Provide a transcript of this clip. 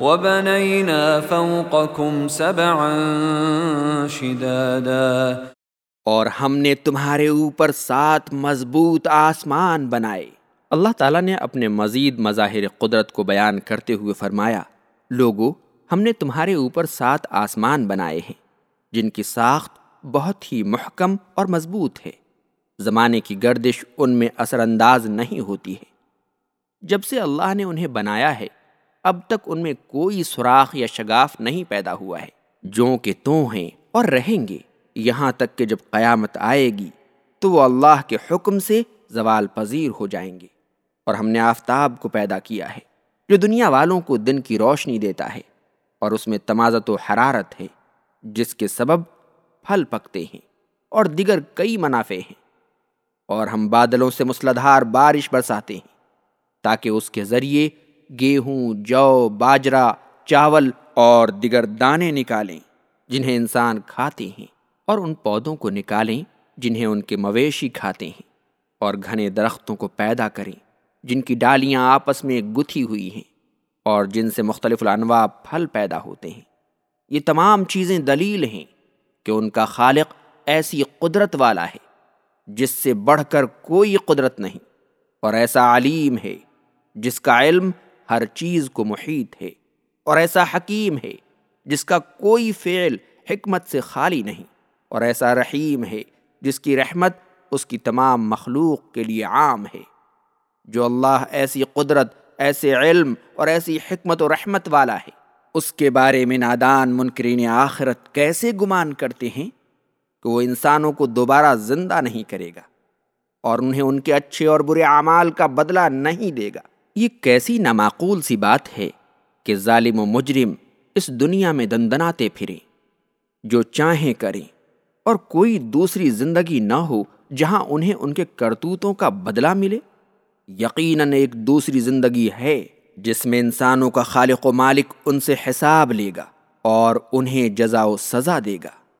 وبنينا فوقكم سبعا شدادا اور ہم نے تمہارے اوپر سات مضبوط آسمان بنائے۔ اللہ تعالیٰ نے اپنے مزید مظاہر قدرت کو بیان کرتے ہوئے فرمایا، لوگو، ہم نے تمہارے اوپر سات آسمان بنائے ہیں، جن کی ساخت بہت ہی محکم اور مضبوط ہے۔ زمانے کی گردش ان میں اثر انداز نہیں ہوتی ہے۔ جب سے اللہ نے انہیں بنایا ہے اب تک ان میں کوئی سوراخ یا شگاف نہیں پیدا ہوا ہے۔ جو کہ تو ہیں اور رہیں گے۔ یہاں تک کہ جب قیامت آئے گی، تو وہ اللہ کے حکم سے زوال پذیر ہو جائیں گے۔ اور ہم نے آفتاب کو پیدا کیا ہے، جو دنیا والوں کو دن کی روشنی دیتا ہے۔ اور اس میں تمازت و حرارت ہے، جس کے سبب پھل پکتے ہیں اور دیگر کئی منافع ہیں۔ اور ہم بادلوں سے مسلدھار بارش برساتے ہیں، تاکہ اس کے ذریعے گیہوں، جو باجرا چاول اور دیگر دانے نکالیں، جنہیں انسان کھاتے ہیں اور ان پودوں کو نکالیں، جنہیں ان کے مویشی کھاتے ہیں اور گھنے درختوں کو پیدا کریں، جن کی ڈالیاں آپس میں گتھی ہوئی ہیں اور جن سے مختلف الانواع پھل پیدا ہوتے ہیں۔ یہ تمام چیزیں دلیل ہیں کہ ان کا خالق ایسی قدرت والا ہے، جس سے بڑھ کر کوئی قدرت نہیں، اور ایسا علیم ہے، جس کا علم ہر چیز کو محیط ہے اور ایسا حکیم ہے جس کا کوئی فعل حکمت سے خالی نہیں اور ایسا رحیم ہے جس کی رحمت اس کی تمام مخلوق کے لیے عام ہے۔ جو اللہ ایسی قدرت، ایسے علم اور ایسی حکمت و رحمت والا ہے، اس کے بارے میں نادان منکرین آخرت کیسے گمان کرتے ہیں کہ وہ انسانوں کو دوبارہ زندہ نہیں کرے گا اور انہیں ان کے اچھے اور برے اعمال کا بدلہ نہیں دے گا۔ یہ کیسی نامعقول سی بات ہے کہ ظالم و مجرم اس دنیا میں دندناتے پھریں، جو چاہیں کریں، اور کوئی دوسری زندگی نہ ہو جہاں انہیں ان کے کرتوتوں کا بدلہ ملے۔ یقیناً ایک دوسری زندگی ہے جس میں انسانوں کا خالق و مالک ان سے حساب لے گا اور انہیں جزا و سزا دے گا۔